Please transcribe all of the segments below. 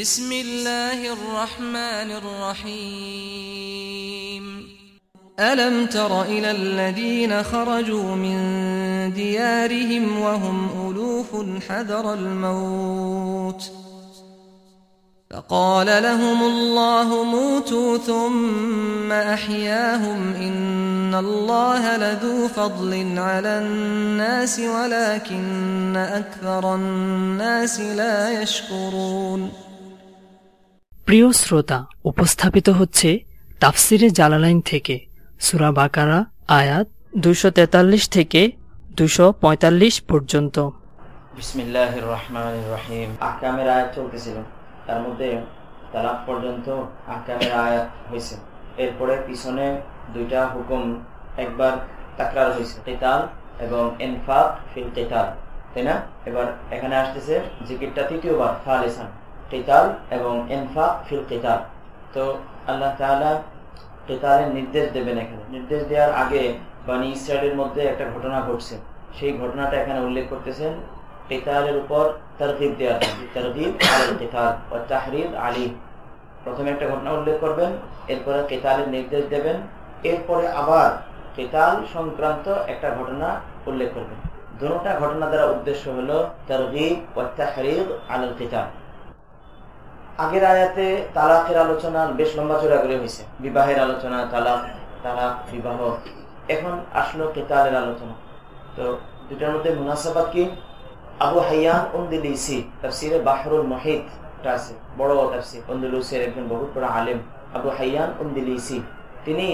بسم الله الرحمن الرحيم. ألم تر إلى الذين خرجوا من ديارهم وهم ألوف حذر الموت؟ فقال لهم الله موتوا ثم أحياهم إن الله لذو فضل على الناس ولكن أكثر الناس لا يشكرون. প্রিয় শ্রোতা, উপস্থাপিত হচ্ছে তাফসিরে জালালাইন থেকে। সুরা বাকারা, আয়াত দুশো তেতাল্লিশ থেকে দুশো পঁয়তাল্লিশ পর্যন্ত। বিসমিল্লাহ রহমান রহিম। আকামের আয়াত তার মধ্যে তালাক পর্যন্ত আকামের আয়াত হয়েছে এরপরে পিছনে দুইটা হুকুম একবার তাকরার হয়েছে কেতাল এবং এনফাক ফিল কেতাল। তাই না? এবার এখানে আসতেছে জিকিরটা তৃতীয়বার ফালেসান কেতাল এবং এনফাক ফিল কেতাল তো আল্লাহ তাআলা কেতালের নির্দেশ দেবেন এখানে। নির্দেশ দেওয়ার আগে বানি ইসরায়েলের মধ্যে একটা ঘটনা ঘটছে। সেই ঘটনাটা এখানে উল্লেখ করতেছেন কেতালের উপর তরগিব দেওয়ার তরগিব আল কেতাল ও তাহরিদ আলী। প্রথমে একটা ঘটনা উল্লেখ করবেন, এরপরে কেতালের নির্দেশ দেবেন, এরপরে আবার কেতাল সংক্রান্ত একটা ঘটনা উল্লেখ করবেন। দুটা ঘটনা দ্বারা উদ্দেশ্য হলো তরগিব ও তাহরিদ আল কেতাল আগের আয়াতে তালাকের আলোচনা বেশ লম্বা চড়া করে হয়েছে। বিবাহের আলোচনা, তালাক তালাক, বিবাহ। এখন আসলো কেতালের আলোচনা। তো দুটার মধ্যে মুনাসাবাদ কি? আবু হাইয়ান উন্দিলিসি, তাফসিরে বাহরুল মহিদ আছে। বড় তাফসির, উন্দিলুসের একজন বহুত বড় আলেম, আবু হাইয়ান উন্দিলিসি। তিনি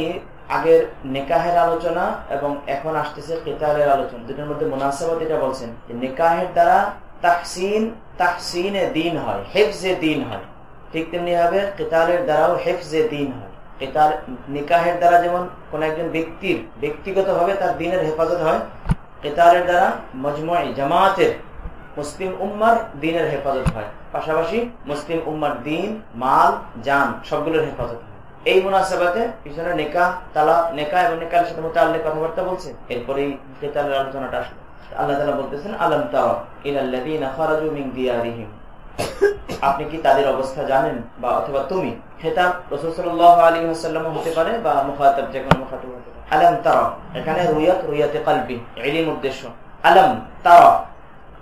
আগের নেকাহের আলোচনা এবং এখন আসতেছে কেতালের আলোচনা। দুটার মধ্যে মুনাসাবাদ এটা বলছেন যে নেকাহের দ্বারা তাহসিন, তাহসিনে দিন হয়, হেফজে দিন হয়। ঠিক তেমনি ভাবে কেতালের দ্বারাও হেফজে দিন হয়। কেতাল নিকাহের দ্বারা যেমন কোন একজন ব্যক্তির ব্যক্তিগত ভাবে তার দিনের হেফাজত হয়, কেতালের দ্বারা মজমুই জামাতের মুসলিম উম্মার দিনের হেফাজত হয়। পাশাপাশি মুসলিম উম্মার দিন, মাল, জান সবগুলোর হেফাজত হয়। এই মুনাসাবাতে পিছনে নেকা তালা নেকা এবং নেকার সাথে মোতাল্লিক কথাবার্তা বলছে। এরপরেই কেতালের আলোচনাটা আসলো। আল্লাহ তালা বলতেছেন, আলম আপনি কি তাদের অবস্থা জানেন? বা অথবা তুমি? খেতাব আলী হতে পারে বা যে কোনো হতে পারে। আলম তারা এখানে রুয়াত রুয়াতে কালবি এলিম উদ্দেশ্য। আলম তারা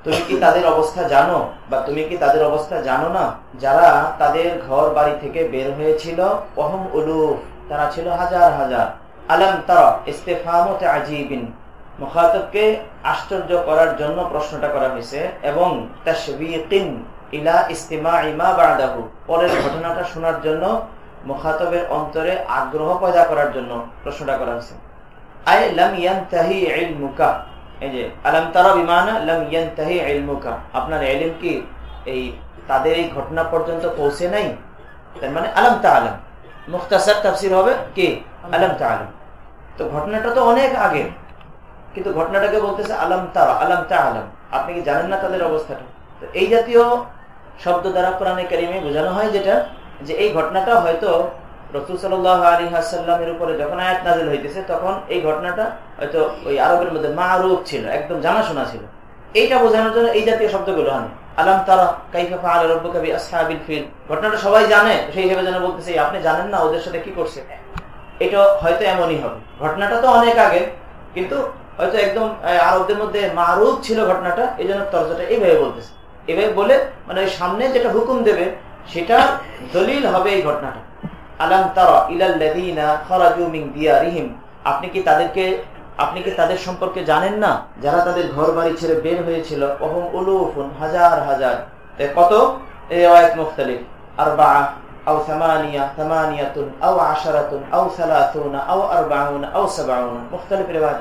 তুমি কি তাদের অবস্থা জানো? বা তুমি কি তাদের অবস্থা জানো না? যারা তাদের ঘর বাড়ি থেকে বের হয়েছিল অহম উলুফ, তারা ছিল হাজার হাজার। আলম তারা, ইস্তেফামতে আজিবিন মুখাতবকে আশ্চর্য করার জন্য প্রশ্নটা করা হয়েছে এবং ইলা ইস্তিমা ইমা বাদাহু। পরের ঘটনাটা শোনার জন্য মুখাতবের অন্তরে আগ্রহ পয়দা করার জন্য প্রশ্নটা করা হয়েছে। আপনার কি এই তাদের এই ঘটনা পর্যন্ত পৌঁছে নাই? মানে হবে কি? তো ঘটনাটা তো অনেক আগে। কিন্তু ঘটনাটাকে বলতেছে আলাম তারা, আলাম তা আলাম আপনি কি জানেন না তাদের অবস্থাটা? তো এই জাতীয় শব্দ দ্বারা কোরআনে কারিমে বোঝানো হয় যেটা, যে এই ঘটনাটা হয়তো রসুল উপরে যখন আয়াত নাজিল হইতেছে, তখন এই ঘটনাটা হয়তো ওই আরবের মধ্যে ছিল, একদম জানাশোনা ছিল। এইটা বোঝানোর জন্য এই জাতীয় শব্দগুলো আনে। আলাম তারা, কাইফা আল কবি আসহাবিল ফিল। ঘটনাটা সবাই জানে, সেই হিসেবে যেন বলতেছে আপনি জানেন না ওদের সাথে কি করছে? এটা হয়তো এমনই হবে। ঘটনাটা তো অনেক আগে, কিন্তু হয়তো একদম আরবদের মধ্যে মারুফ ছিল ঘটনাটা এই জন্য তরজাটা এইভাবে বলতেছে। এভাবে বলে মানে সামনে যেটা হুকুম দেবে সেটা দলিল হবে এই ঘটনাটা। জানেন না? যারা তাদের ঘর বাড়ি ছেড়ে বের হয়েছিল অহম উলুফুন হাজার হাজার। কত?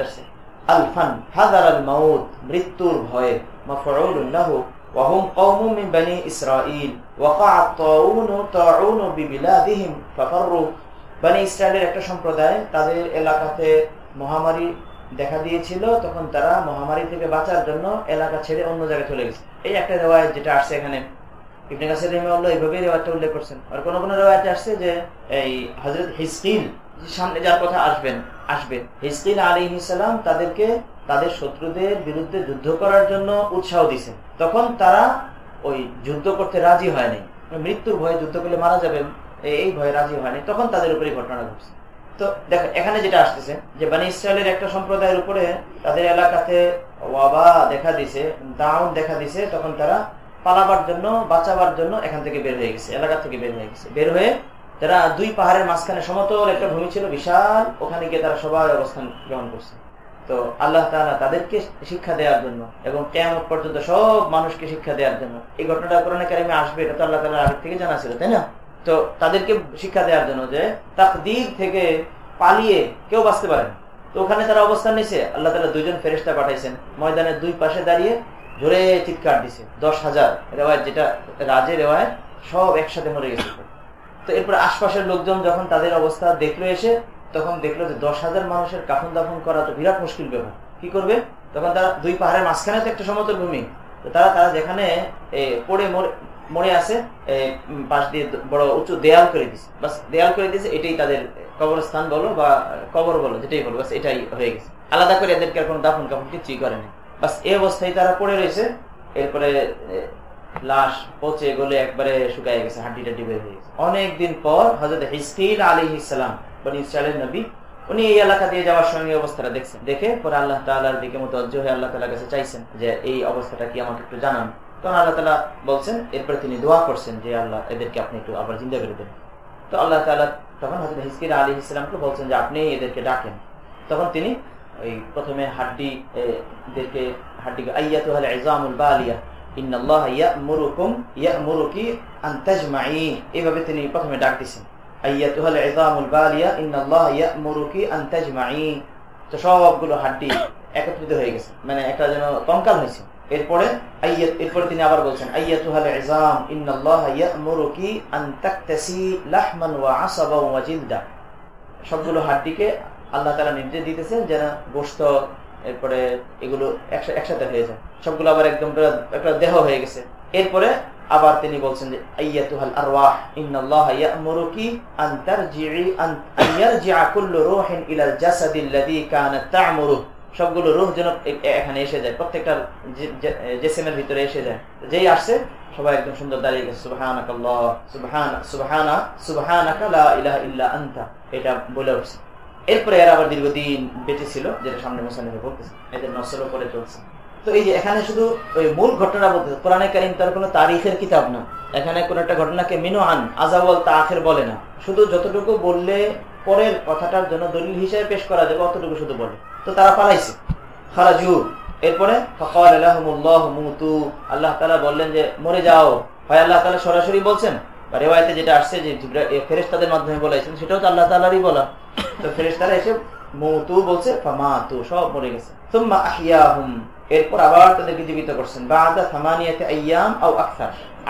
আছে আলফান হাজার আল মাউত মৃত্যুর ভয়ে মাফউলুন লাহু وهم قوم من بني إسرائيل وقع الطاعون طاعون ببلادهم ففروا বনি ইসরায়েলের একটা সম্প্রদায় তাদের এলাকাতে মহামারী দেখা দিয়েছিল তখন তারা মহামারী থেকে বাঁচার জন্য এলাকা ছেড়ে অন্য জায়গায় চলে গেছে এই একটা রেওয়ায়ত যেটা আসছে এখানে ইবনে কাসির রহিমাহুল্লাহ এইভাবেই রেওয়ায়তটা উল্লেখ করছেন আর কোন কোন রেওয়ায়তে আসছে যে এই হযরত হিজকিল সামনে যার কথা আসবেন আসবেন হিজকিল আলাইহিস সালাম তাদেরকে, তাদের শত্রুদের বিরুদ্ধে যুদ্ধ করার জন্য উৎসাহ দিছেন তখন তারা ওই যুদ্ধ করতে রাজি হয়নি। মৃত্যুর ভয়ে যুদ্ধ করলে মারা যাবেন এই ভয়ে রাজি হয়নি। তখন তাদের উপরে ঘটনা ঘটছে। তো দেখো, এখানে যেটা আসতেছে, যে বানি ইসরায়েলের একটা সম্প্রদায়ের উপরে তাদের এলাকাতে ওয়াবা দেখা দিছে দাউন দেখা দিছে, তখন তারা পালাবার জন্য, বাঁচাবার জন্য এখান থেকে বের হয়ে গেছে, এলাকা থেকে বের হয়ে গেছে। বের হয়ে তারা দুই পাহাড়ের মাঝখানে সমতল একটা ভূমি ছিল, বিশাল। ওখানে গিয়ে তারা সবাই অবস্থান গ্রহণ করছে। তো আল্লাহ তালা তাদেরকে শিক্ষা দেওয়ার জন্য এবং কেমন পর্যন্ত সব মানুষকে শিক্ষা দেওয়ার জন্য। এই ঘটনাটা কোরআন কারিমে আসবে, এটা তো আল্লাহ তালা আগের থেকে জানা ছিল, তাই না? তো তাদেরকে শিক্ষা দেওয়ার জন্য যে তাকদির থেকে পালিয়ে কেউ বাঁচতে পারে তো ওখানে তারা অবস্থান নিছে আল্লাহ তালা দুজন ফেরেস্তা পাঠাইছেন। ময়দানের দুই পাশে দাঁড়িয়ে জোরে চিৎকার দিছে। দশ হাজার রেওয়ায় যেটা রাজে রেওয়ায় সব একসাথে মরে গেছে। তো এরপর আশপাশের লোকজন যখন তাদের অবস্থা দেখল এসে, তখন দেখল যে দশ হাজার মানুষের কাফন দাফন করা তো বিরাট মুশকিল ব্যাপার। কি করবে? তখন তারা দুই পাহাড়ের মাঝখানে তো একটা সমতল ভূমি। তো তারা তারা যেখানে পড়ে মরে আছে পাশ দিয়ে বড় উঁচু দেয়াল করে দিছে বাস, দেয়াল করে দিয়েছে, এটাই তাদের কবরস্থান বলো বা কবর বলো, যেটাই বলো, বাস এটাই হয়ে গেছে। আলাদা করে এদেরকে আর কোনো দাফন কাফন কিছুই করেনি। বাস এই অবস্থায় তারা পড়ে রয়েছে, এরপরে লাশ পচে গলে একবারে শুকায় গেছে হাড্ডি টাড্ডি বের হয়ে গেছে। অনেকদিন পর হজরত হিসকিল আলী ইসলাম নবী, উনি এই এলাকা দিয়ে যাওয়ার সঙ্গে অবস্থাটা দেখছেন। দেখে পরে আল্লাহ তালার দিকে মতো অজ্জ হয়ে আল্লাহ তালার কাছে চাইছেন যে, এই অবস্থাটা কি আমাকে একটু জানান। তখন আল্লাহ তালা বলছেন, এরপরে তিনি দোয়া করছেন যে, আল্লাহ, এদেরকে আপনি একটু আবার জিন্দা করে দেন। তো আল্লাহ তালা তখন হজরত হিসকির আলী ইসলামকে বলছেন যে, আপনি এদেরকে ডাকেন। তখন তিনি ওই প্রথমে হাড্ডি এদেরকে হাড্ডি আইয়া তো হলে ইজামুল বা আলিয়া এইভাবে তিনি প্রথমে ডাক দিচ্ছেন সবগুলো হাড্ডি একত্রিত হয়ে গেছে। মানে একটা যেন কঙ্কাল হয়েছে। এরপরে এরপরে তিনি আবার বলছেন সবগুলো হাড্ডিকে আল্লাহ তালা নির্দেশ দিতেছেন যেন গোস্ত এরপরে এগুলো একসাথে হয়ে যায়। সবগুলো আবার একদম একটা দেহ হয়ে গেছে। এরপরে আবার তিনি বলছেন যে, আইয়াতুহাল আরওয়াহ, ইন্নাল্লাহা ইয়া'মুরুকি আন তারজি'i আন ইয়ারজি'a কুল্লু রূহিন ইলাল জাসাদিল্লাযী কানাত তা'মুরু। সবগুলো রূহ যেন এখানে এসে যায়, প্রত্যেকটা জেসেমের ভিতরে এসে যায়। যেই আসছে, সবাই একদম সুন্দর দাঁড়িয়ে গেছে, সুবহানাকাল্লাহ, সুবহানা সুবহানা, সুবহানাকা লা ইলাহা ইল্লা আনতা। এটা বলে উঠছে। এরপরে এরা আবার দীর্ঘদিন বেঁচে ছিল, যেটা সামনে মোসানিফে বলতেছে, এদের নসল করে চলছে। তো এই যে এখানে শুধু ওই মূল ঘটনা বলতে, কোরআনে কারিম তার কোনো তারিখের কিতাব না। এখানে কোন একটা ঘটনাকে মিনো আন আজাবল তা আখের বলে না। শুধু যতটুকু বললে পরের কথাটার জন্য দলিল হিসেবে পেশ করা যাবে, অতটুকু শুধু বলে। তো তারা পালাইছে। খারাজু। এরপরে আল্লাহ তালা বললেন যে, মরে যাও। হয় আল্লাহ তালা সরাসরি বলছেন? বা রেওয়ায়তে যেটা আসছে যে ফেরেস্তাদের মাধ্যমে সেটাও তো আল্লাহ তালারই বলা। তো ফেরেস্তারা এসে মৌতু বলছে সব মরে গেছে। এরপর আবার তাদেরকে জীবিত করছেন।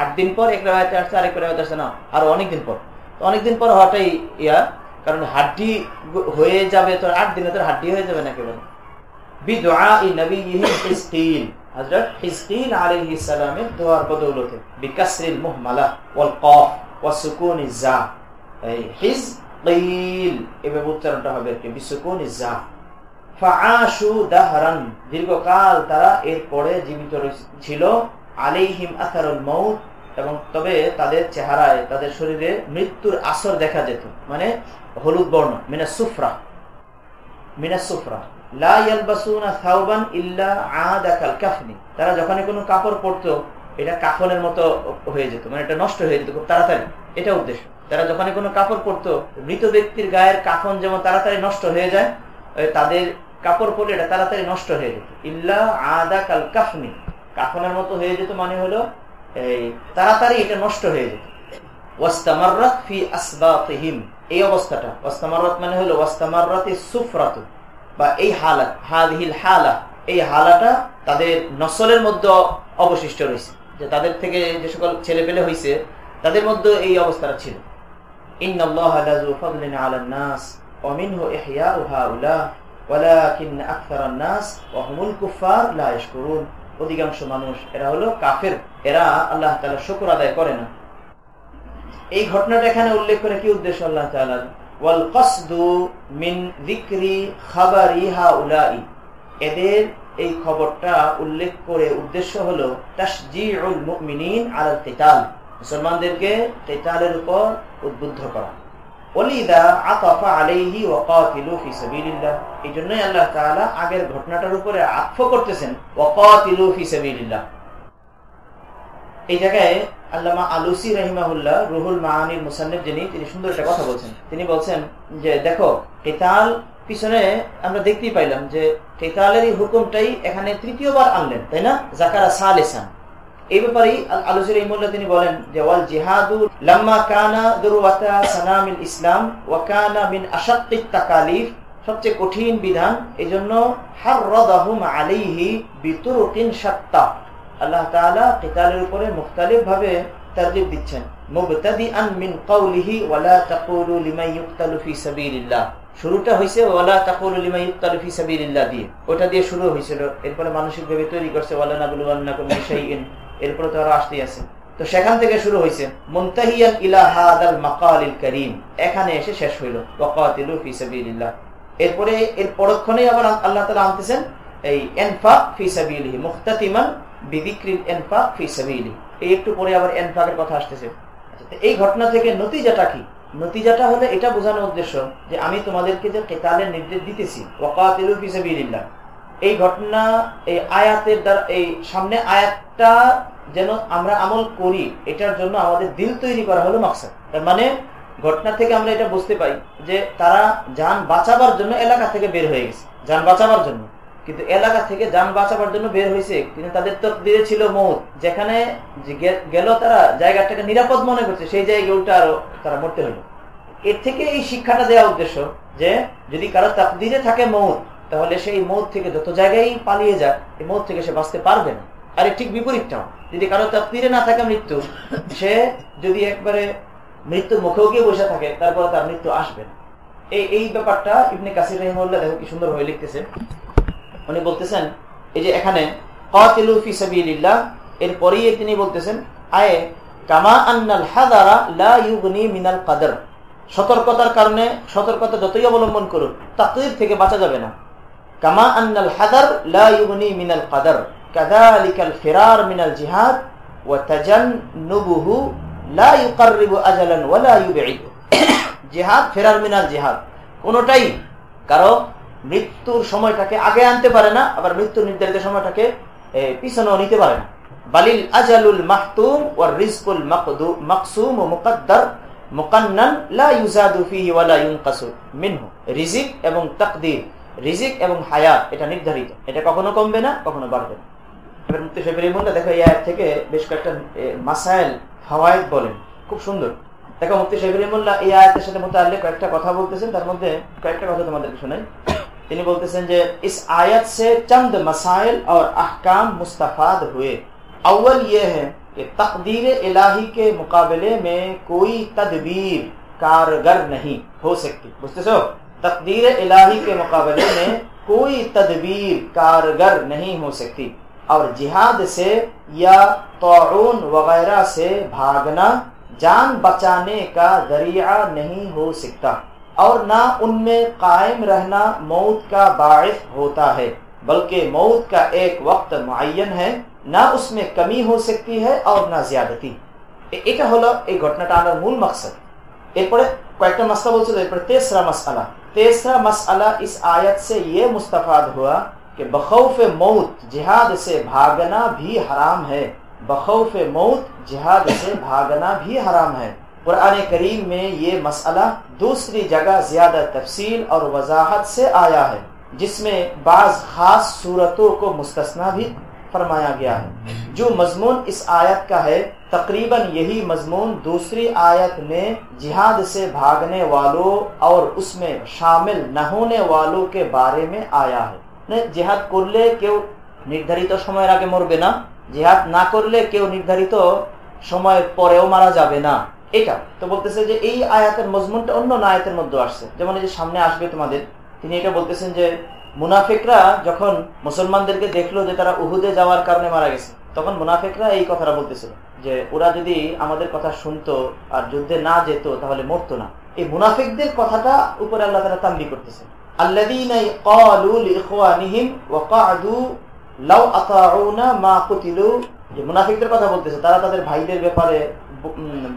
আট দিন পর এক রেওয়ায়তে আসছে, আরেক রেওয়ায়তে আসছে না, আরও অনেকদিন পর। তো অনেকদিন পর হওয়াটাই ইয়া, কারণ হাড্ডি হয়ে যাবে তোর আট দিনে তো হাড্ডি হয়ে যাবে না কেবল। বিদুআই নবিয়িহিম হিসকিল হযরত হিসকিল আলাইহিস সালামের দোয়ার বদৌলতে, বিকাসরিল মুহমালা দীর্ঘকাল তারা এরপরে জীবিত ছিল আলাইহিম আসারুল মউত এবং তবে তাদের চেহারায়, তাদের শরীরে মৃত্যুর আসর দেখা যেত মানে হলুদ বর্ণ মিনা সুফরা মিনা সুফরা। তারা যখনই কোনো কাপড় পরতো, এটা কাফনের মতো হয়ে যেত মানে এটা নষ্ট হয়ে যেত খুব তাড়াতাড়ি। এটা উদ্দেশ্য। তারা যখনই কোনো কাপড় পরতো, মৃত ব্যক্তির গায়ের কাফন যেমন তাড়াতাড়ি নষ্ট হয়ে যায় তাদের কাপড় পরে এটা তাড়াতাড়ি নষ্ট হয়ে যেত। ইল্লা আদা কাল কাফনি। কাফনের মতো হয়ে যেত মানে হলো, এই তাড়াতাড়ি এটা নষ্ট হয়ে যেত। ওয়াস্তামাররাত ফি আসবাতিহিম। এই অবস্থাটা। ওয়াস্তামাররাত মানে হলো, ওয়াস্তামাররাতি সুফরাতু বা এই হালাত হাদিহিল হালা, এই হালাটা তাদের নসলের মধ্যে অবশিষ্ট রয়েছে। যে তাদের থেকে যে সকল ছেলে পেলে হয়েছে তাদের মধ্যে এই অবস্থাটা ছিল। অধিকাংশ মানুষ এরা হলো কাফের। এরা আল্লাহ শুকুর আদায় করে না। এই ঘটনাটা এখানে উল্লেখ করে কি উদ্দেশ্য আল্লাহ এদের এই খবরটা উল্লেখ করে উদ্দেশ্য হলো মুসলমানদেরকে কেতালের উপর উদ্বুদ্ধ করা। আতাফা আলাইহি এই জন্যই আল্লাহ আগের ঘটনাটার উপরে আত্ম করতেছেন এই জায়গায় আল্লামা আলুসি রহিমাহুল্লাহ রুহুল মাহানির মুসান্নিফ যিনি, তিনি সুন্দর একটা কথা বলছেন। তিনি বলছেন যে, দেখো, কেতাল পিছনে আমরা দেখতেই পাইলাম যে কেতালের হুকুমটাই এখানে তৃতীয়বার আনলেন, তাই না? জাকারা সালেসান। এই ব্যাপারে আলোচনা রহিমুল্লাহ তিনি বলেন যে, ওয়াল জিহাদু লাম্মা কানা দুরওয়াতা সানামিল ইসলাম ওয়া কানা মিন আশাক্কিত তাকালিফ। সবচেয়ে কঠিন বিধান, এজন্য হাররাদাহুম আলাইহি বিতুরুকিন শাত্তা। আল্লাহ তাআলা কিতালের উপরে মুখতালিফ ভাবে দিচ্ছেন। এরপরে সেখান থেকে শুরু হয়েছে এখানে এসে শেষ হইল এরপরে এর পরক্ষণেই আবার আল্লাহ তাআলা আনতেছেন, এই এনফাক ফি বিদিক্রিল এনফাক ফি সাবিলি। এই একটু পরে আবার এনফাকের কথা আসতেছে। এই ঘটনা থেকে নতিজাটা কি? নতিজাটা হলে এটা বোঝানোর উদ্দেশ্য যে আমি তোমাদেরকে যে কেতালের নির্দেশ দিতেছি, ওয়াকাতিলু ফি সাবিলিল্লাহ। এই ঘটনা, এই আয়াতের দ্বারা, এই সামনে আয়াতটা যেন আমরা আমল করি, এটার জন্য আমাদের দিল তৈরি করা হলো মাকসাদ। তার মানে ঘটনা থেকে আমরা এটা বুঝতে পাই যে তারা যান বাঁচাবার জন্য এলাকা থেকে বের হয়ে গেছে। যান বাঁচাবার জন্য। কিন্তু এলাকা থেকে যান বাঁচাবার জন্য বের হয়েছে। কিন্তু তাদের তো দিয়ে ছিল মৌত। যেখানে গেল তারা জায়গাটাকে নিরাপদ মনে করছে, সেই জায়গায় উল্টা আরও তারা মরতে হলো। এর থেকে এই শিক্ষাটা দেওয়া উদ্দেশ্য যে, যদি কারও তাকদিরে থাকে মৌত, তাহলে সেই মৌত থেকে যত জায়গায় পালিয়ে যাক, এই মৌত থেকে সে বাঁচতে পারবে না। আর ঠিক বিপরীতটাও, যদি কারও তাকদিরে না থাকে মৃত্যু, সে যদি একবারে মৃত্যুর মুখেও গিয়ে বসে থাকে, তারপরে তার মৃত্যু আসবে না। এই এই ব্যাপারটা ইবনে কাসির রহিমুল্লাহ দেখো কি সুন্দর হয়ে লিখতেছে। উনি বলতেছেন, এই যে এখানে এরপরেই তিনি বলতেছেন, আয়ে, কামা আন্নাল হাদারা লা ইউগনি মিনাল কাদার সতর্কতার কারণে সতর্কতা যতই অবলম্বন করুক তাকদির থেকে বাঁচা যাবে না। কামা আন্নাল হাদার লা ইউগনি মিনাল কাদার, কাযালিকাল ফিরার মিনাল জিহাদ, ওয়া তাজান্নুবুহু লা ইউকাররিবু আজালান ওয়া লা ইউবঈদ। জিহাদ, ফেরার মিনাল জিহাদ, কোনটাই কারও মৃত্যুর সময়টাকে আগে আনতে পারে না, আবার মৃত্যুর নির্ধারিত সময়টাকে পিছনেও নিতে পারে না। বালিল আজালুল মাহতুম ও রিজকুল মাকসুম ও মুকদ্দার এটা নির্ধারিত। এটা কখনো কমবে না, কখনো বাড়বে এবার মুক্তি থেকে বেশ কয়েকটা ফাওয়াইদ বলেন। খুব সুন্দর। দেখো, মুক্তি সাহেবের এই আয়াতের সাথে কয়েকটা কথা বলতেছেন, তার মধ্যে কয়েকটা কথা তোমাদেরকে শোনাই। তিনি বলতেছেন যে اس آیت سے چند مسائل اور احکام مستفاد ہوئے۔ اول یہ ہے کہ تقدیر الہی کے مقابلے میں کوئی تدبیر کارگر نہیں ہو سکتی۔ بجتے سو تقدیر الہی کے مقابلے میں کوئی تدبیر کارگر نہیں ہو سکتی۔ اور جہاد سے یا تعاون وغیرہ سے بھاگنا، جان بچانے کا ذریعہ نہیں ہو سکتا۔ اور نہ ان میں قائم رہنا موت کا باعث ہوتا ہے، بلکہ موت کا ایک وقت معین ہے، نہ اس میں کمی ہو سکتی ہے اور نہ زیادتی۔ ایک হলো এই ঘটনাটার مول مقصد۔ এরপরে কয়েকটা মাসলা বলছিল এরপরে تیسرا مسئلہ۔ تیسرا مسئلہ اس آیت سے یہ مستفاد ہوا کہ بخوف موت جہاد سے بھاگنا بھی حرام ہے۔ بخوف موت جہاد سے بھاگنا بھی حرام ہے۔ قرآن کریم میں یہ مسئلہ دوسری جگہ زیادہ تفصیل اور وضاحت سے آیا ہے، جس میں بعض خاص صورتوں کو مستثنا بھی فرمایا گیا ہے۔ جو مضمون اس آیت کا ہے، تقریباً یہی مضمون دوسری آیت میں جہاد سے بھاگنے والوں اور اس میں شامل نہ ہونے والوں کے بارے میں آیا ہے۔ جihad করলে কেউ নির্ধারিত সময়ের আগে মরবে না জিহাদ না করলে কেউ নির্ধারিত সময়ের পরেও مارا جائے না এটা তো বলতেছে যে এই আয়াতের মজমুনটা অন্য আয়াতের মধ্যে আসছে। যেমন এই যে সামনে আসবে তোমাদের, তিনি এটা বলতেছেন যে মুনাফিকরা যখন মুসলমানদেরকে দেখল যে তারা উহুদে যাওয়ার কারণে মারা গেছে, তখন মুনাফিকরা এই কথাটা বলতেছিল যে ওরা যদি আমাদের কথা শুনতো আর যুদ্ধে না যেত তাহলে মরতো না। এই মুনাফিকদের কথাটা উপরে আল্লাহ তারা তাম্বি করতেছে। মুনাফিকদের কথা বলতেছে, তারা তাদের ভাইদের ব্যাপারে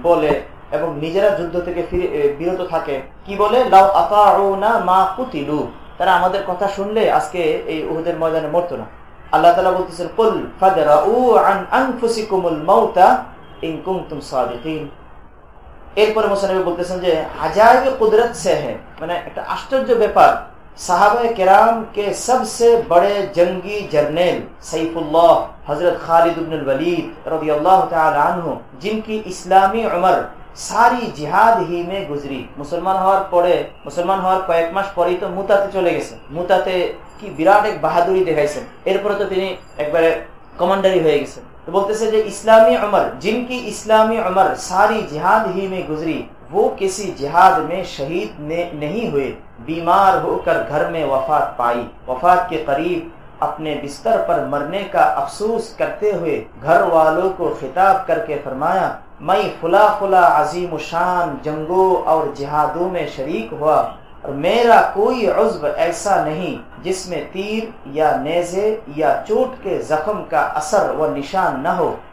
বলে এবং নিজেরা যুদ্ধ থেকে ফিরে বিরত থাকে। কি বলে? লাউ মা কুতিলু। তারা আমাদের কথা শুনলে আজকে এই উহুদের ময়দানে মরতো না। আল্লাহ তালা বলতেছেন, কুল ফাদরা উ আন ইন কুনতুম সাদিকিন। এরপরে মোসানবী বলতেছেন যে হাজার কুদরত সে মানে একটা আশ্চর্য ব্যাপার। صحابہ کرام کے سب سے بڑے جنگی جرنیل سیف اللہ حضرت خالد بن الولید رضی اللہ تعالی عنہ، جن کی اسلامی عمر ساری جہاد ہی میں گزری۔ মুসলমান হওয়ার পরে মুসলমান হওয়ার কয়েক মাস পরেই তো মুতাতে চলে গেছেন মুতাতে কি বিরাট এক বাহাদুরি দেখাইছেন এরপরে তো তিনি একবারে কমান্ডারি হয়ে تو بولتے سے যে جی اسلامی عمر، جن کی اسلامی عمر ساری جہاد ہی میں گزری وہ کسی جہاد میں شہید نہیں ہوئے، بیمار ہو کر گھر میں وفات پائی۔ وفات کے قریب اپنے بستر پر مرنے کا افسوس کرتے ہوئے گھر والوں کو خطاب کر کے فرمایا، میں خلا خلا عظیم شان جنگوں اور جہادوں میں شریک ہوا اور میرا کوئی عزب ایسا نہیں جس میں تیر یا نیزے یا چوٹ کے زخم کا اثر و نشان نہ ہو۔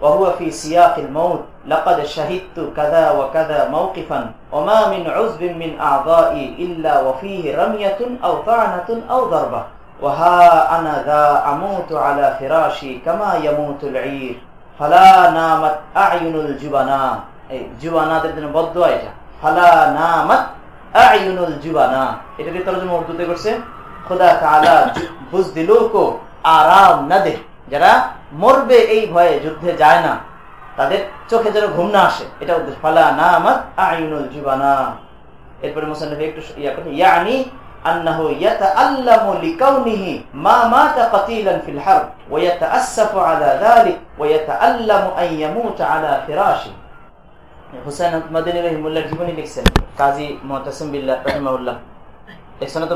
وهو في سياق الموت لقد شهدت كذا وكذا موقفا وما من عزب من أعضائي إلا وفيه رمية أو طعنة أو ضربة وها أنا ذا أموت على فراشي كما يموت العير فلا نامت أعين الجبناء জুবানাদের জন্য বদ্ধ এটা ফালা নামাত আইনুল জুবানা এটা দিয়ে তরজমা উর্দুতে করছে খোদা তাআলা বুজদিলও কো আরাম না দে যারা মরবে এই ভয়ে যুদ্ধে যায় না তাদের চোখে যেন ঘুম না আসে এটা উদ্দেশ্য ফালা না আমার আইনুল জুবানা এরপরে মুসান্নবী একটু ইয়া করে ইয়ানি أنه يتألم لكونه ما مات قتيلا في الحرب ويتأسف على ذلك ويتألم أن يموت على فراشه হুসাইন মাদিনী রহিমুল্লাহ জীবনী লিখছেন কাজী মোহতাসিম বিল্লাহ রহিমাউল্লাহ লিখছেন তো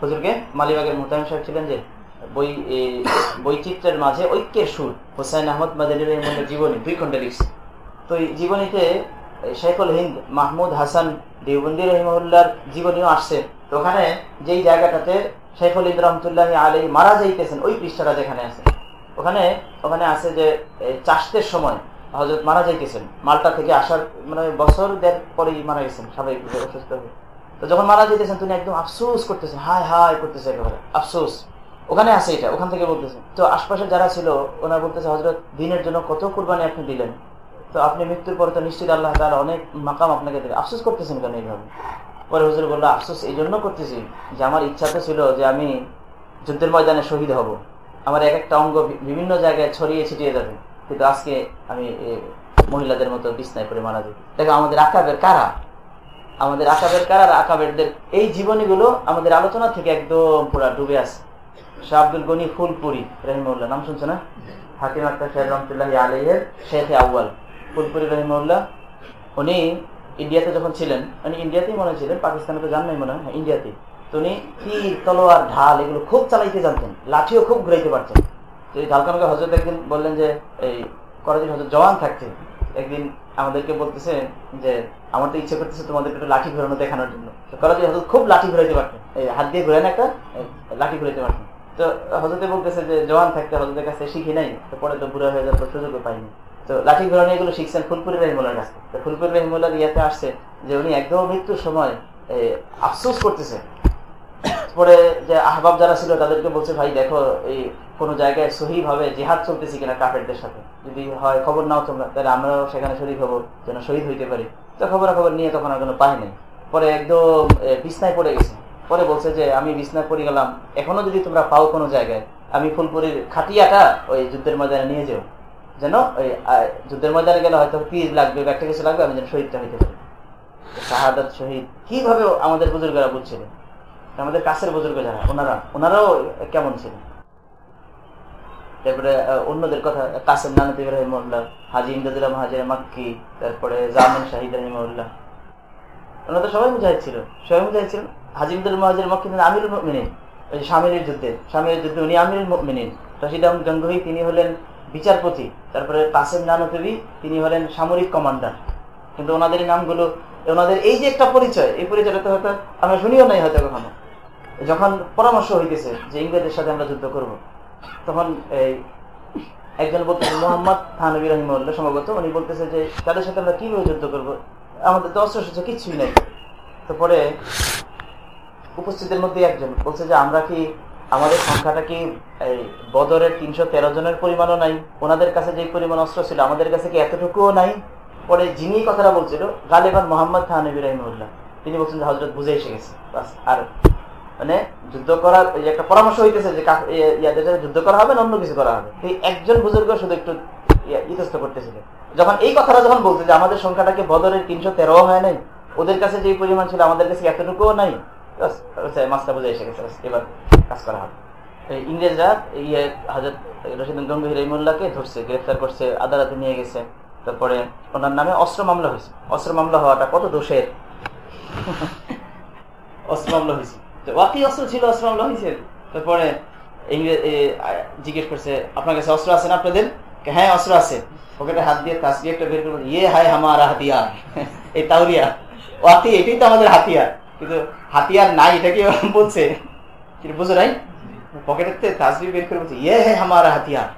হুজুরকে মালিবাগের মোহতামিম সাহেব ছিলেন যে বই বৈচিত্র্যের মাঝে ঐক্যের সুর। হোসাইন আহমদ মাদানী রহমানের জীবনী, দুই খন্ডে লিখছে। তো এই জীবনীতে শেখুল হিন্দ, মাহমুদ হাসান, দেওবন্দি রহিমউল্লার জীবনীও আসছে। তো ওখানে যেই জায়গাটাতে শেখুল হিন্দ রহমতুল্লাহ আলী মারা যাইতেছেন, ওই পৃষ্ঠাটা যেখানে আছে। ওখানে ওখানে আছে যে চাষতের সময় হজরত মারা যাইতেছেন। মালটা থেকে আসার মানে বছর দেড় পরেই মারা গেছেন স্বাভাবিক অসুস্থ হয়ে। তো যখন মারা যেতেছেন তিনি একদম আফসোস করতেছেন, হায় হায় করতেছে একেবারে, আফসোস। ওখানে আছে এটা, ওখান থেকে বলতেছে। তো আশপাশে যারা ছিল, ওনারা বলতেছে হজরত দিনের জন্য কত কোরবানি আপনি দিলেন? তো আপনি মৃত্যুর পরে তো নিশ্চিত আল্লাহ তাহলে অনেক মাকাম আপনাকে দেবে। আফসোস করতেছেন কেন এইভাবে? পরে হুজুর বলল, আফসোস এই জন্য করতেছি যে আমার ইচ্ছা তো ছিল যে আমি যুদ্ধের ময়দানে শহীদ হব। আমার এক একটা অঙ্গ বিভিন্ন জায়গায় ছড়িয়ে ছিটিয়ে যাবে। কিন্তু আজকে আমি মহিলাদের মতো বিছনায় করে মারা যাই দেখো, আমাদের আকাবের কারা? আমাদের আকাবের কারা আকাবেরদের এই জীবনীগুলো আমাদের আলোচনা থেকে একদম পুরা ডুবে আছে। শাহ আব্দুল গনি ফুলপুরি, রহিমউল্লাহ। নাম শুনছো না? হাকিম আক্তার শাহ রহমতুল্লাহ আলহের শেখ আউ্বাল ফুলপুরি, রহিমউল্লাহ, উনি ইন্ডিয়াতে যখন ছিলেন, উনি ইন্ডিয়াতেই মনে ছিলেন, পাকিস্তানে তো জান মনে হয় ইন্ডিয়াতে। তো উনি তীর, তলোয়ার, ঢাল এগুলো খুব চালাইতে জানতেন, লাঠিও খুব ঘুরাইতে পারতেন। তো এই ঢালকানকে হজরত একদিন বললেন যে, এই করাজির হজরত জওয়ান থাকছে। একদিন আমাদেরকে বলতেছে যে, আমার তো ইচ্ছে করতেছে তোমাদেরকে একটু লাঠি ঘুরানো দেখানোর জন্য। করাজির হজরত খুব লাঠি ঘুরাইতে পারতেন। এই হাত দিয়ে ঘুরেন একটা লাঠি ঘুরাইতে পারতেন। তো হজরতে বলতেছে যে জওয়ান থাকতে হজরতের কাছে শিখি নাই, তো পরে তো বুড়া হয়ে যাওয়ার সুযোগও পাইনি। তো লাঠি এগুলো শিখছেন ফুলপুরি কাছে। তো ইয়াতে আসছে যে উনি একদম মৃত্যুর সময় আফসোস করতেছে। পরে যে আহবাব যারা ছিল তাদেরকে বলছে, ভাই, দেখো, এই কোন জায়গায় সহি ভাবে জেহাদ চলতেছি কিনা কাফেরদের সাথে। যদি হয় খবর নাও তোমরা, তাহলে আমরাও সেখানে শরীর হব, যেন শহীদ হইতে পারি। তো খবর খবর নিয়ে তখন আর কোনো পাই নাই। পরে একদম বিছনায় পড়ে গেছে। পরে বলছে যে, আমি বিছনায় পড়ে গেলাম। এখনও যদি তোমরা পাও কোনো জায়গায়, আমি ফুলপুরির খাটিয়াটা ওই যুদ্ধের ময়দানে নিয়ে যাও। যেন ওই যুদ্ধের ময়দানে গেলে হয়তো তীর লাগবে একটা কিছু লাগবে, আমি যেন শহীদটা হইতে পারি। শাহাদাত শহীদ। কীভাবে আমাদের বুজুর্গরা বুঝছিলেন? আমাদের কাছের বুজুর্গ যারা, ওনারা, ওনারাও কেমন ছিলেন? তারপরে অন্যদের কথা, কাসেম নানতিব রহিমুল্লাহ হাজি ইমদাদুল্লাহ হাজির মাক্কি, তারপরে জামিন শাহিদ রহিমুল্লাহ ওনারা সবাই মুজাহিদ ছিল। সবাই মুজাহিদ ছিলেন হাজি ইমদুল মহাজির মক্কি আমিরুল মিনিন ওই যে স্বামীর যুদ্ধে স্বামীর যুদ্ধে উনি আমিরুল মিনিন রশিদ আহমদ গঙ্গোহী তিনি হলেন বিচারপতি, তারপরে কাসেম নানতবি, তিনি হলেন সামরিক কমান্ডার। কিন্তু ওনাদের নামগুলো, ওনাদের এই যে একটা পরিচয়, এই পরিচয়টা তো হয়তো আমরা শুনিও নাই হয়তো কখনো। যখন পরামর্শ হইতেছে যে ইংরেজের সাথে আমরা যুদ্ধ করব, তখন এই একজন বলতেছে মোহাম্মদ থানবী রহিমুল্লাহ সম্ভবত উনি বলতেছে যে তাদের সাথে আমরা কীভাবে যুদ্ধ করব? আমাদের তো অস্ত্র সূত্র কিচ্ছুই নেই। তো পরে উপস্থিতের মধ্যে একজন। বলছে যে, আমরা কি, আমাদের সংখ্যাটা কি বদরের তিনশো তেরো জনের পরিমাণও নাই? ওনাদের কাছে যে পরিমাণ অস্ত্র ছিল, আমাদের কাছে কি এতটুকুও নাই? পরে যিনি কথাটা বলছিল, গালেবান মোহাম্মদ খানবী রহিমুল্লাহ তিনি বলছেন যে হজরত বুঝে এসে গেছে। আর মানে যুদ্ধ করার একটা পরামর্শ হইতেছে যে ইয়াদের সাথে যুদ্ধ করা হবে না অন্য কিছু করা হবে? এই একজন বুজুর্গ শুধু একটু ইতস্ত করতেছিল। যখন এই কথাটা যখন বলছে যে, আমাদের সংখ্যাটাকে বদরের তিনশো তেরো হয় নাই? ওদের কাছে যে পরিমাণ ছিল, আমাদের কাছে এতটুকুও নাই? মাছটা বুঝে এসে গেছে। এবার কাজ করা হবে। ইংরেজরা ইয়ে হাজর রশিদ গঙ্গির রহিমুল্লাহকে ধরছে, গ্রেফতার করছে, আদালতে নিয়ে গেছে। তারপরে ওনার নামে অস্ত্র মামলা হয়েছে। অস্ত্র মামলা হওয়াটা কত দোষের? অস্ত্র মামলা হয়েছে। ওয়াকি অস্ত্র ছিল, অস্ত্র মামলা হয়েছে। তারপরে ইংরেজ জিজ্ঞেস করছে, আপনার কাছে অস্ত্র আছে না আপনাদের? হ্যাঁ অস্ত্র আছে। পকেটে হাত দিয়ে তাসবি একটা বের করে ইয়ে হায় হামারা হাতিয়ার। এই তাউরিয়া ওয়াকি, এটাই তো আমাদের হাতিয়ার। কিন্তু হাতিয়ার নাই, এটা কি বলছে? বুঝো নাই? পকেটের তাসবি বের করে বলছে ইয়ে হ্যাঁ হামারা হাতিয়ার।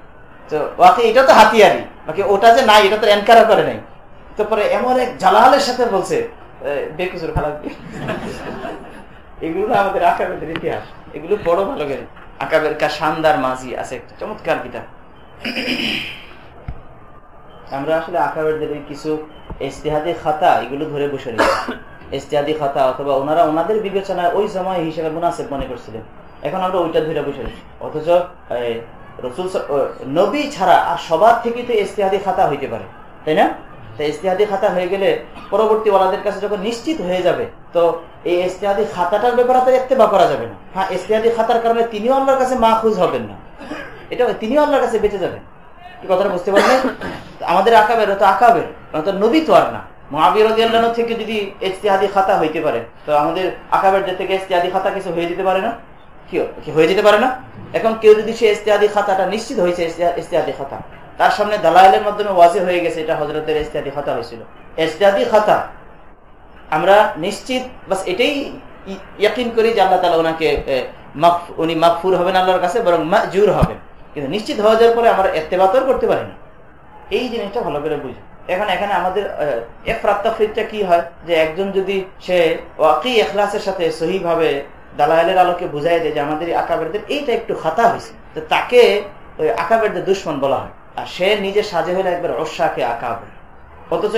তো ওয়াকি, এটা তো হাতিয়ারই। বাকি ওটা যে নাই, এটা তো এনকারা করে নাই। তো পরে এমন এক জালালের সাথে বলছে বেকুচুর খারাপ এগুলো আমাদের আকাবের ইতিহাস। এগুলো বড় ভালো করে আকাবের কা শানদার মাঝি আছে, একটা চমৎকার কিতাব। আমরা আসলে আকাবেরদের কিছু ইস্তেহাদি খাতা এগুলো ধরে বসে নিই ইস্তেহাদি খাতা অথবা ওনারা ওনাদের বিবেচনায় ওই সময় হিসেবে মুনাসেব মনে করছিলেন। এখন আমরা ওইটা ধরে বসে অথচ রসুল নবী ছাড়া আর সবার থেকে তো ইস্তেহাদি খাতা হইতে পারে, তাই না? ইস্তেহাদি খাতা হয়ে গেলে পরবর্তী ওয়ালাদের কাছে যখন নিশ্চিত হয়ে যাবে, তো এই ইস্তেহাদি খাতাটার ব্যাপারে তো এত্তেবা করা যাবে না। হ্যাঁ ইস্তেহাদি খাতার কারণে তিনিও আল্লাহর কাছে মাহফুজ হবেন না। এটা তিনিও আল্লাহর কাছে বেঁচে যাবেন। কি কথাটা বুঝতে পারলেন? আমাদের আকাবের তো আকাবের নবী তো আর না। মহাবীর থেকে যদি ইস্তেহাদি খাতা হইতে পারে, তো আমাদের আকাবের থেকে ইস্তেহাদি খাতা কিছু হয়ে যেতে পারে না? কি হয়ে যেতে পারে না? এখন কেউ যদি সে ইস্তেহাদি খাতাটা নিশ্চিত হয়েছে ইস্তেহাদি খাতা, তার সামনে দালাইলের মাধ্যমে ওয়াজে হয়ে গেছে, এটা হজরতের ইস্তেহাদি খাতা হয়েছিল। ইস্তেহাদি খাতা, আমরা নিশ্চিত, বাস এটাই ইয়াকিন করি যে আল্লাহ তালা ওনাকে উনি মাকফুর হবেন আল্লাহর কাছে, বরং জুর হবেন। কিন্তু নিশ্চিত হওয়া যাওয়ার পরে আমরা এত্তেবাতর করতে পারি না। এই জিনিসটা ভালো করে বুঝি এখন এখানে আমাদের এফরাত্তাফরিদটা কি হয়? যে একজন যদি সে ওয়াকি এখলাসের সাথে সহিভাবে দালাইলের আলোকে বুঝাই দেয় যে আমাদের আকাবেরদের, এইটা একটু খাতা হয়েছে। তো তাকে ওই আকাবেরদের দুশ্মন বলা হয়। আর সে নিজে সাজে হলে একবার অশ্বাকে আকাবের অথচ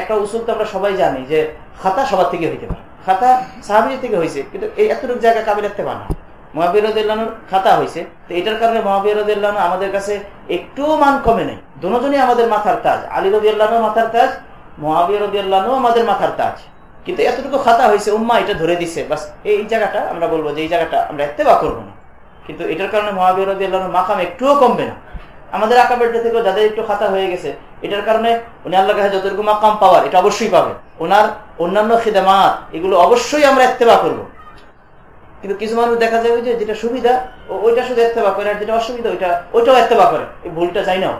একটা উসুল তো আমরা সবাই জানি যে খাতা সবার থেকে হইতে পারে। খাতা সাহাবি থেকে হয়েছে কিন্তু এই এতটুকু জায়গা কাবিল রাখতে পারে না মহাবিরুদ্দানোর খাতা হয়েছে তো এটার কারণে মহাবিরুদ্দান আমাদের কাছে একটু মান কমে নেই। দুজনই আমাদের মাথার তাজ। আলী রবিআল্লাহ মাথার তাজ মহাবিরুদ্দানও আমাদের মাথার তাজ। কিন্তু এতটুকু খাতা হয়েছে উম্মা এটা ধরে দিছে। বাস, এই জায়গাটা আমরা বলব যে এই জায়গাটা আমরা এতে বা করব না। কিন্তু এটার কারণে মহাবিরুদ্দান মাকাম একটুও কমবে না। আমাদের আকাবেরটা থেকেও যাদের একটু খাতা হয়ে গেছে, এটার কারণে উনি আল্লাহ কাছে যতটুকু মাকাম পাওয়ার, এটা অবশ্যই পাবে। ওনার অন্যান্য খিদামাত, এগুলো অবশ্যই আমরা এত্তেবা করব। কিন্তু কিছু মানুষ দেখা যাবে যে যেটা সুবিধা ওইটা শুধু এত্তেবা করে, আর যেটা অসুবিধা ওইটা, ওইটাও এত্তেবা করে। এই ভুলটা চাই না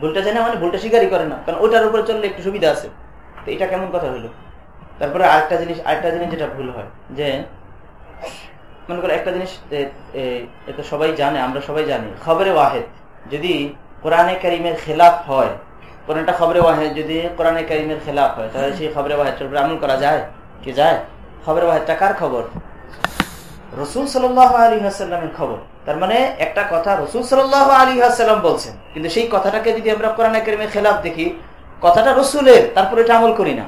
ভুলটা চাই না মানে ভুলটা স্বীকারই করে না, কারণ ওইটার উপরে চললে একটু সুবিধা আছে। তো এটা কেমন কথা হইল? তারপরে আরেকটা জিনিস আরেকটা জিনিস যেটা ভুল হয়, যে মনে করো একটা জিনিস এটা সবাই জানে, আমরা সবাই জানি, খবরে ওয়াহেদ। যদি কোরআনে করিমের খেলাফ হয়, কোরআনটা খবরে ওয়াহেদ, যদি কোরআনে করিমের খেলাফ হয়, তাহলে সেই খবরে ওয়াহেদটার উপরে আমল করা যায়? কি যায়? খবরে ওয়াহেদটা কার খবর? রসুল সাল আলী আসাল্লামের খবর। তার মানে একটা কথা রসুল সাল আলী আসাল্লাম বলছেন। কিন্তু সেই কথাটাকে যদি আমরা কোরআনে করিমের খেলাফ দেখি, কথাটা রসুলের, তারপরে এটা আমল করি না।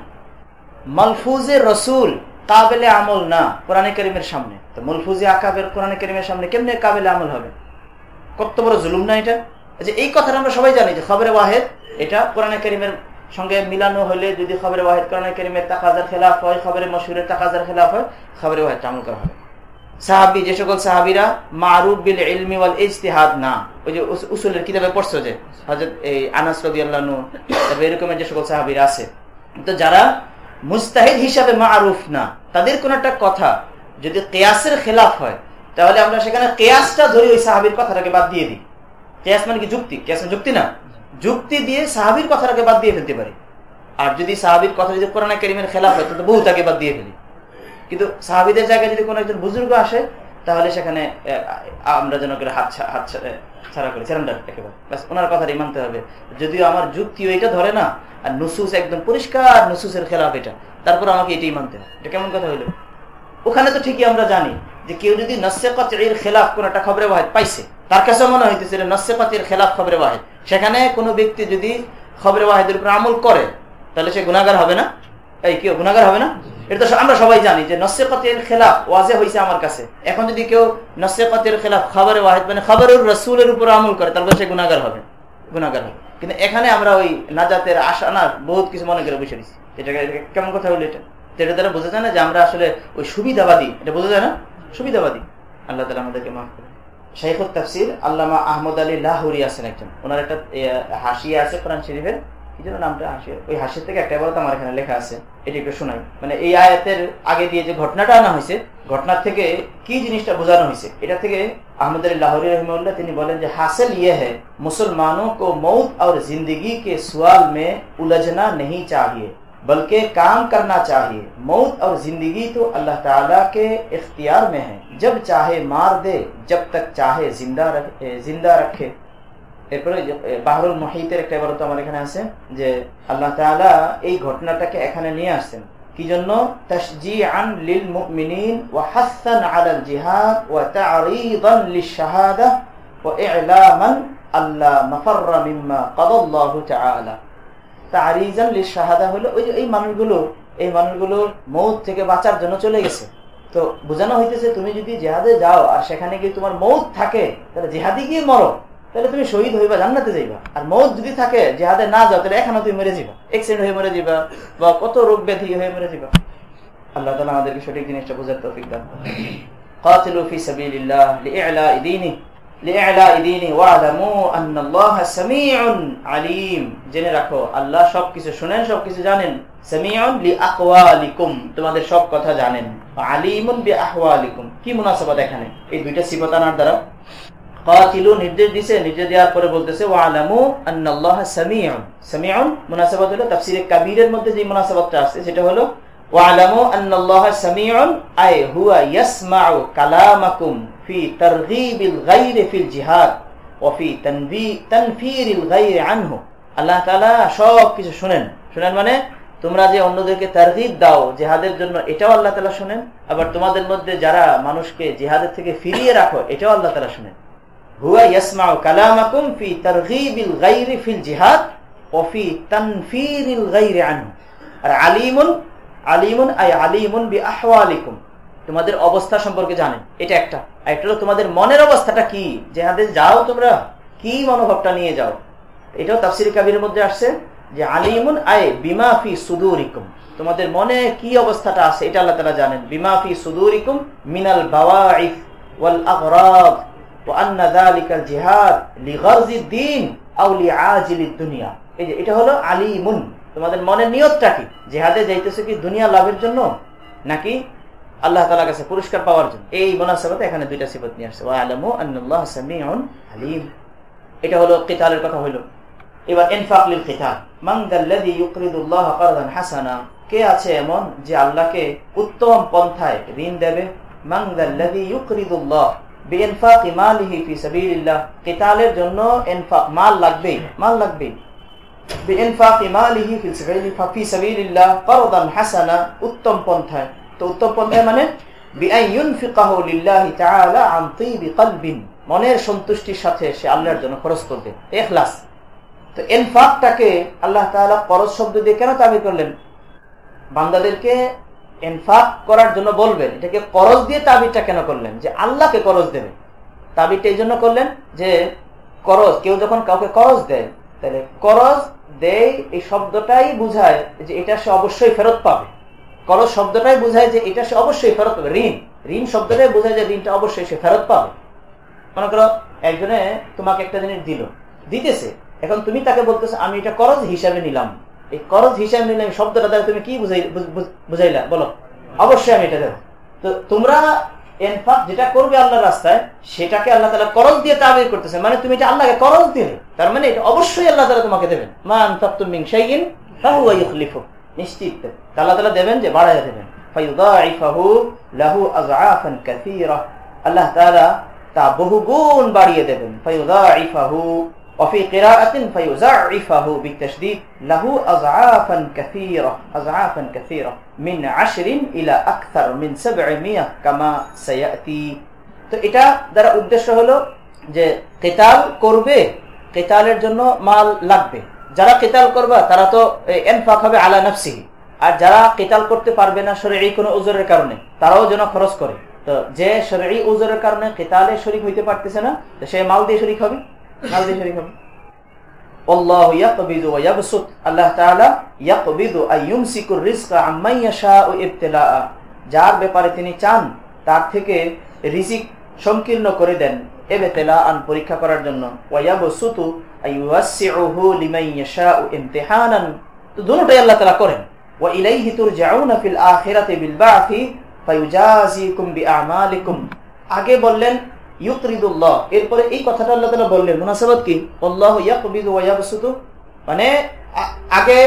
মালফুজের রসুল কাবেলে আমল না, কোরআনে করিমের সামনে। তো মলফুজে আকাবের কোরআনে করিমের সামনে কেমনে কাবেলে আমল হবে? কত বড় জুলুম না এটা? যে এই কথাটা আমরা সবাই জানি যে খবরে ওয়াহেদ, এটা কোরআনে করিমের সঙ্গে মিলানো হলে যদি খবরে ওয়াহেদ, কোরআনে করিমের তাকাজার খেলাফ হয়, খবরে মশুরের তাকাজার খেলাফ হয়, খবরে ওয়াহেদ আমল করা হবে। সাহাবি, যে সকল সাহাবিরা মারুফ বিল ইলমি ওয়াল ইজতিহাদ না, ওই যে উসুলের কিতাবে পড়ছো যে হজরত এই আনাস রবি আল্লাহ তারপরে এরকমের যে সকল সাহাবির আছে। তো যারা মুস্তাহিদ হিসাবে মারুফ না, তাদের কোন একটা কথা, যদি কেয়াসের খেলাফ হয়, তাহলে আমরা সেখানে কেয়াসটা ধরে ওই সাহাবির কথাটাকে বাদ দিয়ে দিই। কেয়াস মানে কি যুক্তি? কেয়াস মানে যুক্তি না? যুক্তি দিয়ে সাহাবির কথাটাকে বাদ দিয়ে ফেলতে পারি। আর যদি সাহাবির কথা যদি কোরআন কেরিমের খেলাফ হয়, তাহলে বহু তাকে বাদ দিয়ে ফেলি। কিন্তু সাহাবিদের জায়গায় যদি কোনো একজন বুজুর্গ আসে, তাহলে সেখানে আমরা যেন হাত হাত ছাড়া করি। স্যারেন্ডার একেবারে। ওনার কথাটাই মানতে হবে। যদিও আমার যুক্তি এটা ধরে না, আর নুসুস একদম পরিষ্কার নুসুসের খেলাফ এটা। তারপর আমাকে এটাই মানতে হবে। এটা কেমন কথা হইল? ওখানে তো ঠিকই আমরা জানি যে কেউ যদি নস্যে কাতের খেলাফ কোন একটা খবরে বাহেদ পাইছে, তার কাছে মনে হইতেছে নস্যে কাতের খেলাফ খবরে বাহেদ সেখানে কোনো ব্যক্তি যদি খবরে বাহেদের উপর আমল করে, তাহলে সে গুণাগার হবে না? এই কেউ গুণাগার হবে না? এটা তো আমরা সবাই জানি যে নসেকতের খেলাফ ওয়াজে হয়েছে আমার কাছে। এখন যদি কেউ নসেকতের খেলাফ খাবারে ওয়াহেদ মানে খাবারের রসুলের উপর আমল করে তারপরে সে গুণাগার হবে। গুণাগার হবে। কিন্তু এখানে আমরা ওই নাজাতের আশা না, বহুত কিছু মনে করে বসে দিচ্ছি এটাকে কেমন কথা বলি এটা? এটা দ্বারা বোঝা যায় না যে আমরা আসলে ওই সুবিধাবাদী। এটা বোঝা যায় না? সুবিধাবাদী। আল্লাহ তালা আমাদেরকে মাফ করে শেখুল তাফসির আল্লামা আহমদ আলী লাহুরি আছেন একজন। ওনার একটা হাসিয়া আছে কোরআন শরীফের। কি যেন নামটা হাসি ওই হাসির থেকে একটা বলতো আমার এখানে লেখা আছে এটি একটু শোনাই মানে এই আয়াতের আগে দিয়ে যে ঘটনাটা আনা হয়েছে ঘটনার থেকে কি জিনিসটা বোঝানো হয়েছে এটা থেকে আহমদ আলী লাহোরি রহমুল্লাহ তিনি বলেন যে হাসিল ইয়ে है मुसलमानों को मौत और जिंदगी के सवाल में उलझना नहीं चाहिए बल्कि काम करना चाहिए मौत और जिंदगी तो अल्लाह ताला के इख्तियार में है जब चाहे मार दे जब तक चाहे जिंदा रखे जिंदा रखे এরপরে বাহরুল মহিতের একটা এবার আমার এখানে আছে, যে আল্লাহ তাআলা এই ঘটনাটাকে এখানে নিয়ে আসছেন। কি জন্য? মানুষগুলো, এই মানুষগুলো মৌত থেকে বাঁচার জন্য চলে গেছে। তো বোঝানো হইতেছে, তুমি যদি জেহাদে যাও আর সেখানে গিয়ে তোমার মৌত থাকে, তাহলে জেহাদি গিয়ে মরো। তাহলে তুমি শহীদ হইবা জান্নাতে যাইবা আর মৌত যদি থাকে জেহাদে না যাও তাহলে এখানে তুমি মরে যাবা এক্সিডেন্ট হয়ে মরে যাবা বা কত রোগ ব্যাধি হয়ে মরে যাবা আল্লাহ তালা আমাদেরকে সঠিক জিনিসটা বোঝার তৌফিক দান قاتلوا في سبيل الله لإعلاء دينه لإعلاء دينه واعلموا أن الله سميع عليم জেনে রাখো আল্লাহ সবকিছু শুনেন সবকিছু জানেন সামিউন লিআকওয়ালিকুম তোমাদের সব কথা জানেন আলিমুন বিআহওয়ালিকুম কি মুনাসাবাত এখানে এই দুইটা সিফাত আনার দ্বারা কাতিলু নির্দেশ দিছে, নির্দেশ দেওয়ার পরে বলতেছে, ওয়ালামু আন্নাল্লাহ সামিউন। সামিউন মুনাসাবাত হলো তাফসীরে কাবীরের মধ্যে যে মুনাসাবাতটা আছে, সেটা হলো, ওয়ালামু আন্নাল্লাহ সামিউন, আই হুয়া ইয়াসমাউ কালামাকুম ফি তারগীবিল গায়রি ফিল জিহাদ ওয়া ফি তানবি তানফিরিল গায়রি আনহু। আল্লাহ তাআলা সব কিছু শুনেন। শুনেন মানে তোমরা যে অন্যদেরকে তারগিব দাও, জেহাদের জন্য এটাও আল্লাহ তালা শুনেন, আবার তোমাদের মধ্যে যারা মানুষকে জেহাদের থেকে ফিরিয়ে রাখো, এটাও আল্লাহ তালা শুনেন। ফি ফি তোমাদের অবস্থা সম্পর্কে জানেন, এটা একটা। একটা হলো তোমাদের মনের অবস্থাটা কি? জেহাদে যাও তোমরা, কি মনোভাবটা নিয়ে যাও? এটাও তাফসির কাবির মধ্যে আসছে যে আলিমুন আয় বিমা বিমাফি সুদুরিকুম। তোমাদের মনে কি অবস্থাটা আছে? এটা আল্লাহ তালা জানেন। বিমাফি সুদুরিকুম মিনাল বাওয়াইফ ওয়াল আগরাব। জিহাদ দুনিয়া। এই যে, এটা হলো আলিমুন। তোমাদের মনের নিয়তটা কি? জেহাদে যাইতেছে কি দুনিয়া লাভের জন্য, নাকি আল্লাহ তালার কাছে পুরস্কার পাওয়ার জন্য? এই মোনাসাবাতে এখানে দুইটা সিবত নিয়ে আসছে। আলমু আন্নাল্লাহ সামিউন আলিম। এটা হলো কিতালের কথা হইল। এবার ইনফাক লিল কিতাল। মাঙ্গাল্লাযী ইউকরিদুল্লাহ কারদান হাসানা। কে আছে এমন যে আল্লাহকে উত্তম পন্থায় ঋণ দেবে? মাঙ্গাল্লাযী ইউকরিদুল্লাহ কিতালের জন্য ইনফাক মাল লাগবে মাল লাগবে। বিইনফাকি মালিহি ফি সাবিলি ফি সাবিলিল্লাহ কারদান হাসানা উত্তম পন্থায়। তো উত্তম পন্থায় মানে মনের সন্তুষ্টির সাথে সে আল্লাহর জন্য খরচ করবে। ইখলাস তো এনফাকটাকে আল্লাহ তাআলা করজ শব্দ দিয়ে কেন তাবির করলেন? বান্দাদেরকে এনফাক করার জন্য বলবেন, এটাকে করজ দিয়ে তাবিরটা কেন করলেন? যে আল্লাহকে করজ দেবে। তাবিরটা এই জন্য করলেন যে করজ কেউ যখন কাউকে করজ দেয়, তাহলে করজ দেয় এই শব্দটাই বুঝায় যে এটা সে অবশ্যই ফেরত পাবে। করজ শব্দটাই বুঝায় যে এটা সে অবশ্যই ফেরত পাবে। ঋণ ঋণ শব্দটাই বোঝায় যে ঋণটা অবশ্যই সে ফেরত পাবে। মনে করো, একজনে তোমাকে একটা জিনিস দিল, দিতেছে, এখন তুমি তাকে বলতেছো, আমি এটা করজ হিসাবে নিলাম। এই করজ হিসাবে নিলাম শব্দটা দ্বারা তুমি কি বুঝাই বুঝাইলা? বলো। অবশ্যই আমি এটা দেবো। তো তোমরা এনফাক যেটা করবে আল্লাহর রাস্তায়, সেটাকে আল্লাহ তালা করজ দিয়ে তাবির করতেছে মানে তুমি এটা আল্লাহকে করজ দিলে তার মানে এটা অবশ্যই আল্লাহ তালা তোমাকে দেবেন। মান তপ্তুমিং শাইইন ফাহুয়া নিশ্চিত। আল্লাহ তালা দেবেন যে বাড়াইয়া দেবেন। আল্লাহ তাআলা তা বহুগুণ বাড়িয়ে দেবেন। وفي قراءة فيزعفه بالتشديد له أضعافا كثيرة أضعافا كثيرة من عشر إلى أكثر من سبعمية كما سيأتي তো এটা দ্বারা উদ্দেশ্য হলো যে কেতাল করবে কেতালের জন্য মাল লাগবে যারা কেতাল করবা তারা তো এনফাক হবে আলা নফসিহি আর যারা কেতাল করতে পারবে না শরীর কোনো ওজোরের কারণে তারাও যেন খরচ করে তো যে শরীর ওজোরের কারণে কেতালে শরিক হইতে পারতেছে না সে মাল দিয়ে শরিক হবে আল্লাহ যার ব্যাপারে তিনি চান, তার থেকে রিজিক সংকীর্ণ করে দেন এবেতেলা আন পরীক্ষা করার জন্য। বিল আগে বললেন ইউকরিদুল্লাহ। এরপরে এই কথাটা আল্লাহ বললেন, মুনাসাবাত কি? আল্লাহু ইয়াকবিদু ওয়া মানে আগে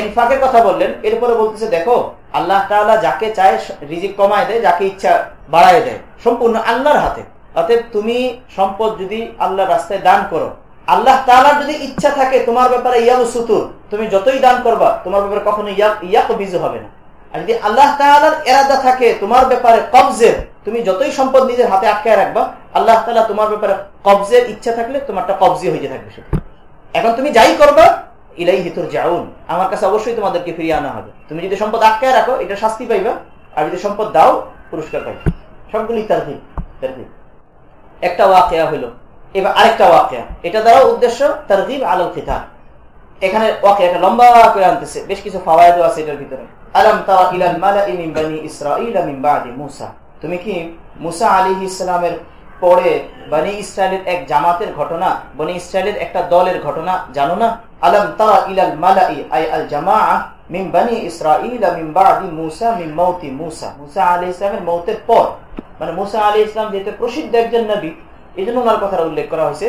ইনফাকের কথা বললেন, এরপরে বলতেছে, দেখো, আল্লাহ তাআলা যাকে চায় রিজিক কমায় দেয়, যাকে ইচ্ছা বাড়ায় দেয়, সম্পূর্ণ আল্লাহর হাতে। অতএব তুমি সম্পদ যদি আল্লাহ রাস্তায় দান করো, আল্লাহ তাআলার যদি ইচ্ছা থাকে তোমার ব্যাপারে ইয়াবু সুতুর তুমি যতই দান করবা, তোমার ব্যাপারে কখনো ইয়াক ইয়াক বিজু হবে না। আর যদি আল্লাহ তাআলার এরাদা থাকে তোমার ব্যাপারে কবজের, তুমি যতই সম্পদ নিজের হাতে আটকায় রাখবা, আল্লাহ তাআলা তোমার ব্যাপারে কবজের ইচ্ছা থাকলে তোমারটা কবজি হয়ে থাকবে সেটা। এখন তুমি যাই করবা ইলাই হিতুর যাউন আমার কাছে অবশ্যই তোমাদেরকে ফিরিয়ে আনা হবে। তুমি যদি সম্পদ আটকায় রাখো, এটা শাস্তি পাইবা, আর যদি সম্পদ দাও, পুরস্কার পাইবা। সবগুলি তারহিব তারহিব একটা ওয়াকেয়া হইল। এবার আরেকটা ওয়াকেয়া। এটা দ্বারা উদ্দেশ্য তারহিব আলল খিতাব। এখানে ওয়াকেয়াটা লম্বা করে আনতেছে। বেশ কিছু ফাওয়ায়দও আছে এটার ভিতরে। আলাম তারা ইলাল মালাঈ মিন বানি ইসরাঈল মিন বাদি মূসা। তুমি কি মুসা আলাইহিস ইসলামের পরে বনি ইসরায়েলের এক জামাতের ঘটনা, বনি ইসরায়েলের একটা দলের ঘটনা জানো না? আলম তারা ইলাল মালাই আই আল জামা মিন বনি ইসরাঈল মিন বাদি মুসা মিন মৌতি মুসা। মুসা আলাইহিস ইসলামের মৌতের পর মানে মুসা আলী ইসলাম যেহেতু প্রসিদ্ধ একজন নবী এই জন্য ওনার কথাটা উল্লেখ করা হয়েছে।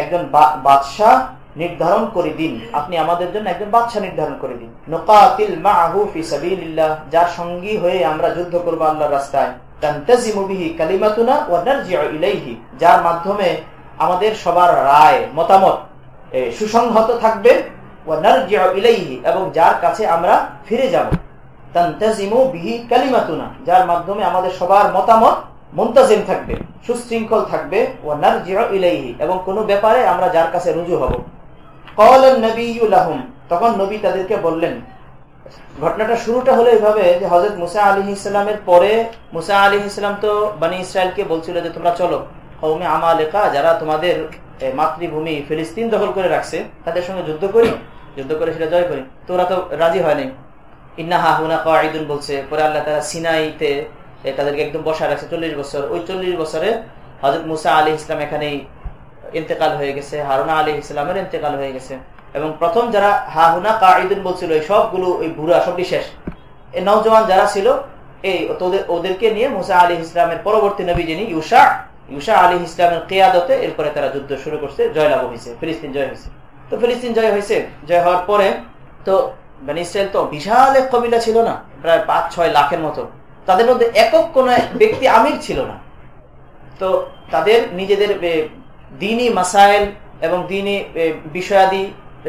একজন বাদশাহ নির্ধারণ করে দিন। আপনি আমাদের জন্য একজন বাদশাহ নির্ধারণ করে দিন। নুকাতিল মাআহু ফি সাবিলিল্লাহ, যার সঙ্গী হয়ে আমরা যুদ্ধ করব আল্লাহর রাস্তায়। তান্তাজিমু বিহি কালিমাতুনা ওয়া নারজিউ ইলাইহি, যার মাধ্যমে আমাদের সবার রায়, মতামত সুসংহত থাকবে। ওয়া নারজিউ ইলাইহি, এবং যার কাছে আমরা ফিরে যাব। তান্তাজিমু বিহি কালিমাতুনা, যার মাধ্যমে আমাদের সবার মতামত মুন্তাজিম থাকবে, সুশৃঙ্খল থাকবে ও নারজিউ ইলাইহি, এবং কোনো ব্যাপারে আমরা যার কাছে রুজু হব। তখন নবী তাদেরকে বললেন, ঘটনাটা শুরুটা হলো এইভাবে যে হজরত মুসা আলী ইসলামের পরে, মুসা আলী ইসলাম তো বানী ইসরায়েলকে বলছিল যে তোমরা চলো কৌমে আমা লেখা যারা তোমাদের মাতৃভূমি ফিলিস্তিন দখল করে রাখছে, তাদের সঙ্গে যুদ্ধ করি, যুদ্ধ করে সেটা জয় করি। তোরা তো রাজি হয়নি ইন্না হাহুনা কাঈদুন বলছে, পরে আল্লাহ তারা সিনাইতে তাদেরকে একদম বসা রাখছে। চল্লিশ বছর। ওই চল্লিশ বছরে হজরত মুসা আলী ইসলাম এখানেই ইন্তেকাল হয়ে গেছে, হারুনা আলী ইসলামের ইন্তেকাল হয়ে গেছে। এবং প্রথম যারা হাহুনা কাঈদুন বলছিল, এই সবগুলো ওই বুড়া সবটি শেষ। এই নৌজওয়ান যারা ছিল, এই তোদের, ওদেরকে নিয়ে মুসা আলী ইসলামের পরবর্তী নবী যিনি ইউসা ইউসা আলী ইসলামের কেয়াদতে এরপরে তারা যুদ্ধ শুরু করছে, জয়লাভ হয়েছে, ফিলিস্তিন জয় হয়েছে। তো ফিলিস্তিন জয় হয়েছে, জয় হওয়ার পরে তো মানে ইসরায়েল তো বিশাল এক কবিলা ছিল না, প্রায় পাঁচ ছয় লাখের মতো। তাদের মধ্যে একক কোন ব্যক্তি আমির ছিল না। তো তাদের নিজেদের দিনই মাসাইল এবং দিনই বিষয়াদি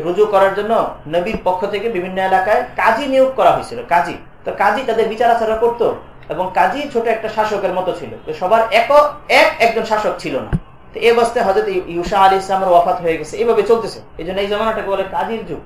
রুজু করার জন্য নবীর পক্ষ থেকে বিভিন্ন এলাকায় কাজী নিয়োগ করা হয়েছিল, কাজী। তো কাজী তাদের বিচার আচারা করতো এবং কাজী ছোট একটা শাসকের মতো ছিল। তো সবার এক এক একজন শাসক ছিল না। তো তো এই অবস্থায় হজরত ইউসা আলী ইসলামের ওয়াফাত হয়ে গেছে। এভাবে চলতেছে। এই জন্য এই জামানাটাকে বলে কাজীর যুগ।